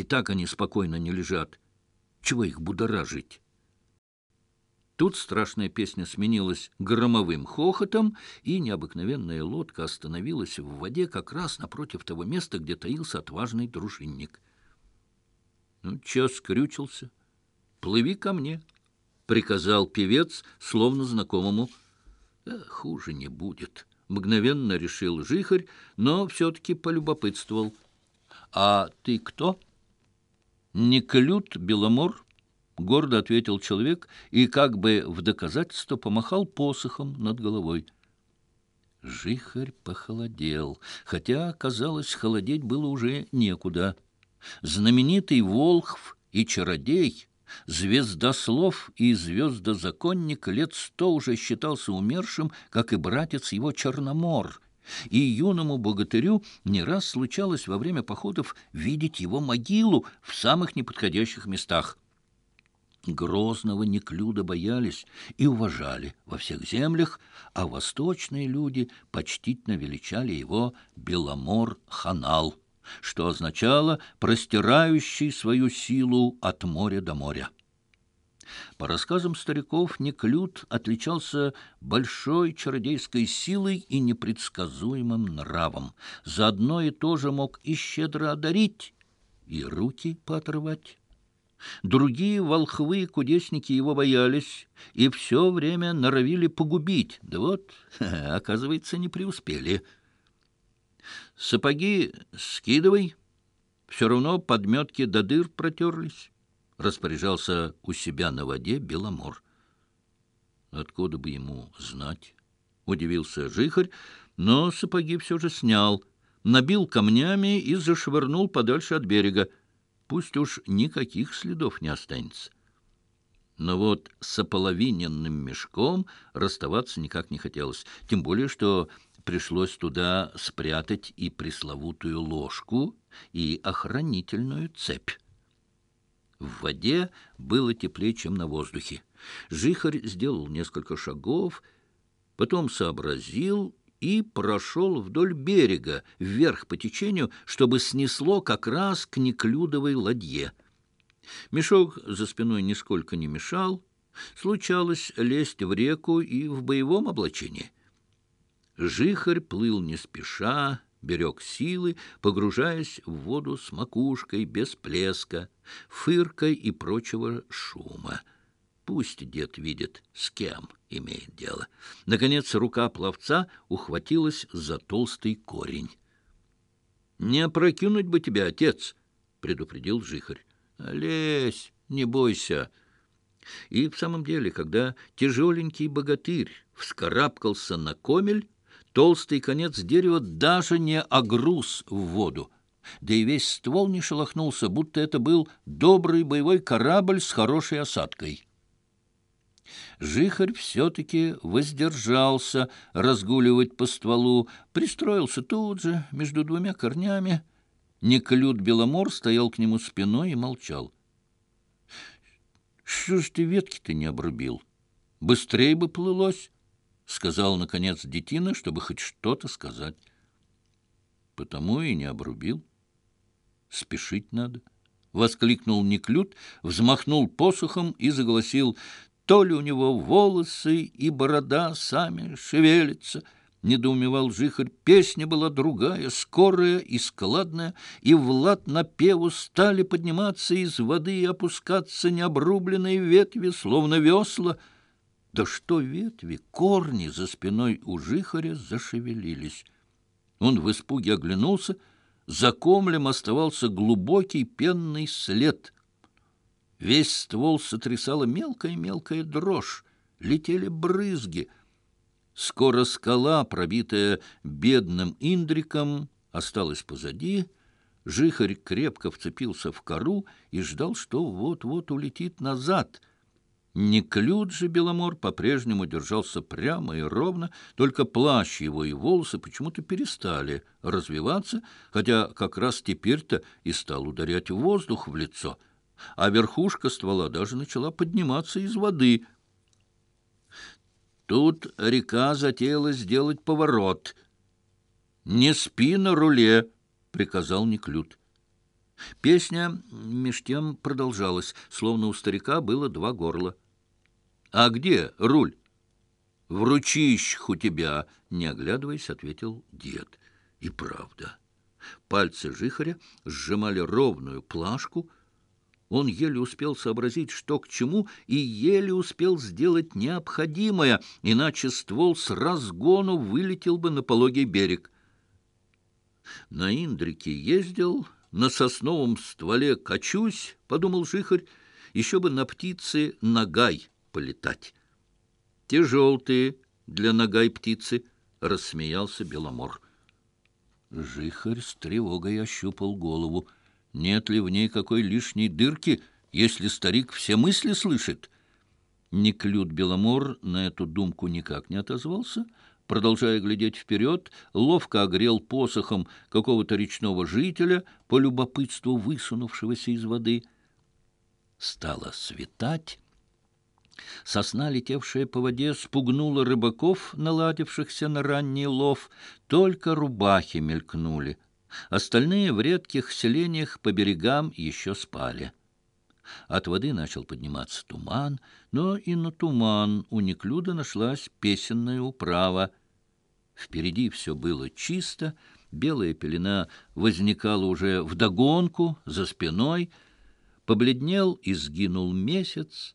И так они спокойно не лежат. Чего их будоражить? Тут страшная песня сменилась громовым хохотом, и необыкновенная лодка остановилась в воде как раз напротив того места, где таился отважный дружинник. «Ну, чё скрючился? Плыви ко мне!» — приказал певец, словно знакомому. «Да, «Хуже не будет», — мгновенно решил жихарь, но все-таки полюбопытствовал. «А ты кто?» Николют Беломор гордо ответил человек и как бы в доказательство помахал посохом над головой. Жихарь похолодел, хотя, казалось, холодеть было уже некуда. Знаменитый Волхв и чародей, звездослов и звездозаконник лет сто уже считался умершим, как и братец его Черномор — и юному богатырю не раз случалось во время походов видеть его могилу в самых неподходящих местах. Грозного Неклюда боялись и уважали во всех землях, а восточные люди почтительно величали его Беломор-Ханал, что означало «простирающий свою силу от моря до моря». По рассказам стариков, Неклюд отличался большой чародейской силой и непредсказуемым нравом. За одно и то же мог и щедро одарить, и руки поотрывать. Другие волхвы и кудесники его боялись и все время норовили погубить. Да вот, оказывается, не преуспели. «Сапоги скидывай, все равно подметки до дыр протерлись» распоряжался у себя на воде Беломор. Откуда бы ему знать? Удивился жихарь, но сапоги все же снял, набил камнями и зашвырнул подальше от берега. Пусть уж никаких следов не останется. Но вот с ополовиненным мешком расставаться никак не хотелось, тем более, что пришлось туда спрятать и пресловутую ложку, и охранительную цепь. В воде было теплее, чем на воздухе. Жихарь сделал несколько шагов, потом сообразил и прошел вдоль берега, вверх по течению, чтобы снесло как раз к неклюдовой ладье. Мешок за спиной нисколько не мешал. Случалось лезть в реку и в боевом облачении. Жихарь плыл не спеша, берег силы, погружаясь в воду с макушкой, без плеска, фыркой и прочего шума. Пусть дед видит, с кем имеет дело. Наконец рука пловца ухватилась за толстый корень. — Не опрокинуть бы тебя, отец! — предупредил жихарь. — Лезь, не бойся! И в самом деле, когда тяжеленький богатырь вскарабкался на комель, толстый конец дерева даже не огруз в воду, да и весь ствол не шелохнулся, будто это был добрый боевой корабль с хорошей осадкой. Жихарь все-таки воздержался разгуливать по стволу, пристроился тут же, между двумя корнями. Николют Беломор стоял к нему спиной и молчал. — Что ж ты ветки-то не обрубил? Быстрее бы плылось! сказал, наконец, детина, чтобы хоть что-то сказать. Потому и не обрубил. Спешить надо. Воскликнул Неклюд, взмахнул посохом и заголосил. То ли у него волосы и борода сами шевелятся, недоумевал жихарь. Песня была другая, скорая и складная, и Влад на певу стали подниматься из воды и опускаться необрубленные ветви, словно весла — да что ветви, корни за спиной у жихаря зашевелились. Он в испуге оглянулся. За комлем оставался глубокий пенный след. Весь ствол сотрясала мелкая-мелкая дрожь. Летели брызги. Скоро скала, пробитая бедным индриком, осталась позади. Жихарь крепко вцепился в кору и ждал, что вот-вот улетит назад — Неклюджи Беломор по-прежнему держался прямо и ровно, только плащ его и волосы почему-то перестали развиваться, хотя как раз теперь-то и стал ударять воздух в лицо, а верхушка ствола даже начала подниматься из воды. Тут река затеяла сделать поворот. «Не спи на руле!» — приказал Неклюд. Песня меж тем продолжалась, словно у старика было два горла. А где руль? В ручищах у тебя, не оглядываясь, ответил дед. И правда. Пальцы жихаря сжимали ровную плашку. Он еле успел сообразить, что к чему, и еле успел сделать необходимое, иначе ствол с разгону вылетел бы на пологий берег. На Индрике ездил, на сосновом стволе качусь, — подумал жихарь, — еще бы на птице нагай — полетать. Те желтые для ногай птицы, рассмеялся Беломор. Жихарь с тревогой ощупал голову. Нет ли в ней какой лишней дырки, если старик все мысли слышит? Неклюд Беломор на эту думку никак не отозвался, продолжая глядеть вперед, ловко огрел посохом какого-то речного жителя, по любопытству высунувшегося из воды. Стало светать, Сосна, летевшая по воде, спугнула рыбаков, наладившихся на ранний лов. Только рубахи мелькнули. Остальные в редких селениях по берегам еще спали. От воды начал подниматься туман, но и на туман у Неклюда нашлась песенная управа. Впереди все было чисто, белая пелена возникала уже вдогонку, за спиной. Побледнел и сгинул месяц,